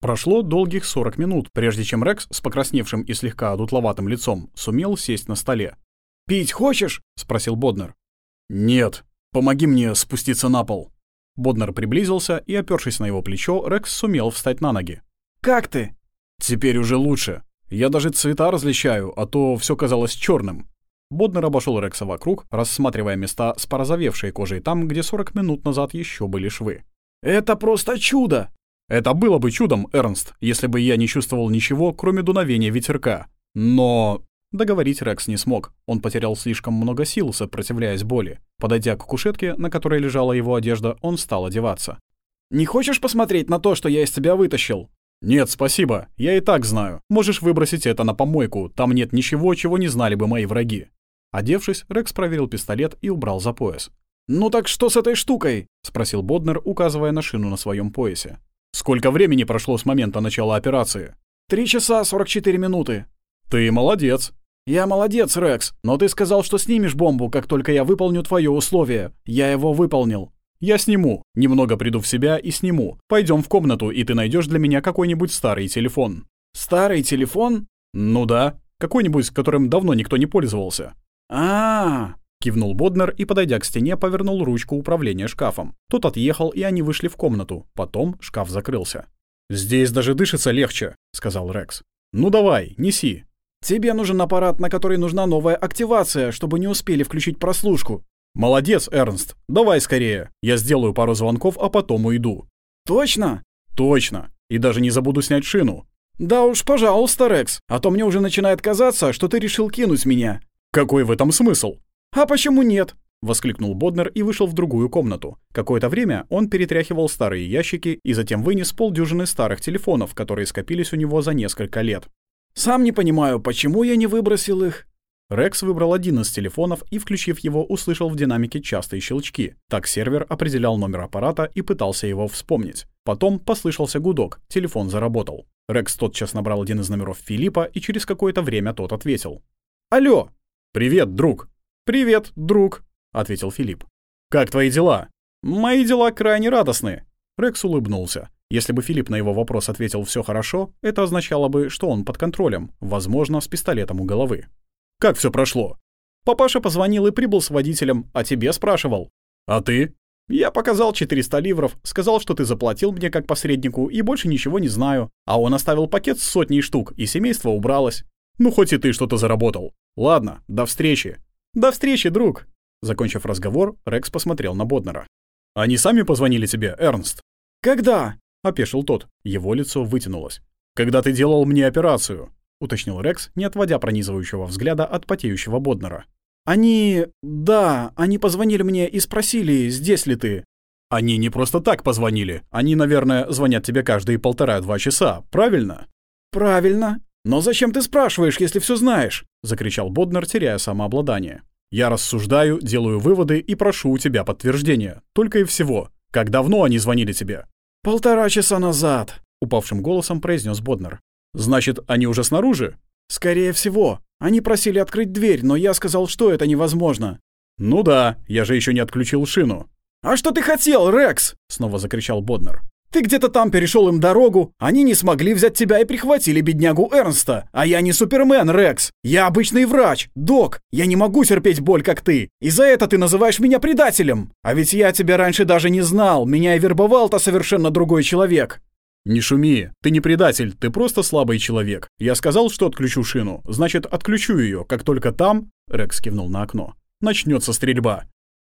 Прошло долгих 40 минут, прежде чем Рекс с покрасневшим и слегка одутловатым лицом сумел сесть на столе. «Пить хочешь?» — спросил Боднер. «Нет. Помоги мне спуститься на пол». Боднер приблизился, и, опёршись на его плечо, Рекс сумел встать на ноги. «Как ты?» «Теперь уже лучше. Я даже цвета различаю, а то все казалось черным. Боднер обошел Рекса вокруг, рассматривая места с порозовевшей кожей там, где 40 минут назад еще были швы. «Это просто чудо!» «Это было бы чудом, Эрнст, если бы я не чувствовал ничего, кроме дуновения ветерка. Но...» Договорить Рекс не смог. Он потерял слишком много сил, сопротивляясь боли. Подойдя к кушетке, на которой лежала его одежда, он стал одеваться. «Не хочешь посмотреть на то, что я из тебя вытащил?» «Нет, спасибо. Я и так знаю. Можешь выбросить это на помойку. Там нет ничего, чего не знали бы мои враги». Одевшись, Рекс проверил пистолет и убрал за пояс. «Ну так что с этой штукой?» — спросил Боднер, указывая на шину на своем поясе. «Сколько времени прошло с момента начала операции?» «Три часа сорок четыре минуты». «Ты молодец». «Я молодец, Рекс, но ты сказал, что снимешь бомбу, как только я выполню твое условие. Я его выполнил». Я сниму. Немного приду в себя и сниму. Пойдем в комнату, и ты найдешь для меня какой-нибудь старый телефон. Старый телефон? Ну да. Какой-нибудь, которым давно никто не пользовался. А, -а, -а кивнул Боднер и, подойдя к стене, повернул ручку управления шкафом. Тот отъехал, и они вышли в комнату. Потом шкаф закрылся. «Здесь даже дышится легче», — сказал Рекс. «Ну давай, неси». «Тебе нужен аппарат, на который нужна новая активация, чтобы не успели включить прослушку. «Молодец, Эрнст. Давай скорее. Я сделаю пару звонков, а потом уйду». «Точно?» «Точно. И даже не забуду снять шину». «Да уж, пожалуйста, Рекс. А то мне уже начинает казаться, что ты решил кинуть меня». «Какой в этом смысл?» «А почему нет?» — воскликнул Боднер и вышел в другую комнату. Какое-то время он перетряхивал старые ящики и затем вынес полдюжины старых телефонов, которые скопились у него за несколько лет. «Сам не понимаю, почему я не выбросил их?» Рекс выбрал один из телефонов и, включив его, услышал в динамике частые щелчки. Так сервер определял номер аппарата и пытался его вспомнить. Потом послышался гудок, телефон заработал. Рекс тотчас набрал один из номеров Филиппа, и через какое-то время тот ответил. «Алло!» «Привет, друг!» «Привет, друг!» — ответил Филипп. «Как твои дела?» «Мои дела крайне радостны!» Рекс улыбнулся. Если бы Филипп на его вопрос ответил все хорошо, это означало бы, что он под контролем, возможно, с пистолетом у головы. Как все прошло? Папаша позвонил и прибыл с водителем, а тебе спрашивал. А ты? Я показал 400 ливров, сказал, что ты заплатил мне как посреднику и больше ничего не знаю. А он оставил пакет с сотней штук, и семейство убралось. Ну, хоть и ты что-то заработал. Ладно, до встречи. До встречи, друг. Закончив разговор, Рекс посмотрел на Боднера. «Они сами позвонили тебе, Эрнст?» «Когда?» — опешил тот. Его лицо вытянулось. «Когда ты делал мне операцию?» — уточнил Рекс, не отводя пронизывающего взгляда от потеющего Боднера. «Они... да, они позвонили мне и спросили, здесь ли ты». «Они не просто так позвонили. Они, наверное, звонят тебе каждые полтора-два часа, правильно?» «Правильно. Но зачем ты спрашиваешь, если все знаешь?» — закричал Боднер, теряя самообладание. «Я рассуждаю, делаю выводы и прошу у тебя подтверждения. Только и всего. Как давно они звонили тебе?» «Полтора часа назад», — упавшим голосом произнес Боднер. Значит, они уже снаружи? Скорее всего. Они просили открыть дверь, но я сказал, что это невозможно. Ну да, я же еще не отключил шину. А что ты хотел, Рекс? Снова закричал Боднер. Ты где-то там перешел им дорогу, они не смогли взять тебя и прихватили беднягу Эрнста. А я не Супермен, Рекс. Я обычный врач, док. Я не могу терпеть боль, как ты. И за это ты называешь меня предателем. А ведь я тебя раньше даже не знал. Меня и вербовал-то совершенно другой человек. «Не шуми, ты не предатель, ты просто слабый человек. Я сказал, что отключу шину, значит, отключу ее, как только там...» Рекс кивнул на окно. «Начнется стрельба».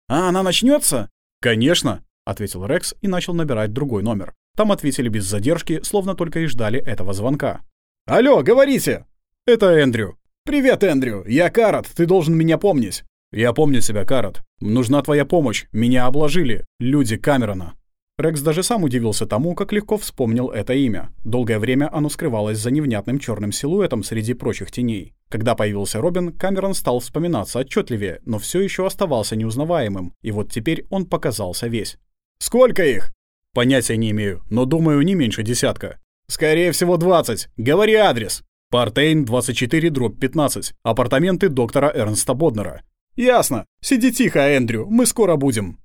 «А она начнется? «Конечно», — ответил Рекс и начал набирать другой номер. Там ответили без задержки, словно только и ждали этого звонка. «Алло, говорите!» «Это Эндрю». «Привет, Эндрю. Я Карат, ты должен меня помнить». «Я помню себя, Карат. Нужна твоя помощь. Меня обложили. Люди Камерона». Рекс даже сам удивился тому, как легко вспомнил это имя. Долгое время оно скрывалось за невнятным черным силуэтом среди прочих теней. Когда появился Робин, Камерон стал вспоминаться отчетливее, но все еще оставался неузнаваемым, и вот теперь он показался весь. «Сколько их?» «Понятия не имею, но думаю, не меньше десятка». «Скорее всего, двадцать. Говори адрес». Партейн, 24, дробь 15. Апартаменты доктора Эрнста Боднера. «Ясно. Сиди тихо, Эндрю, мы скоро будем».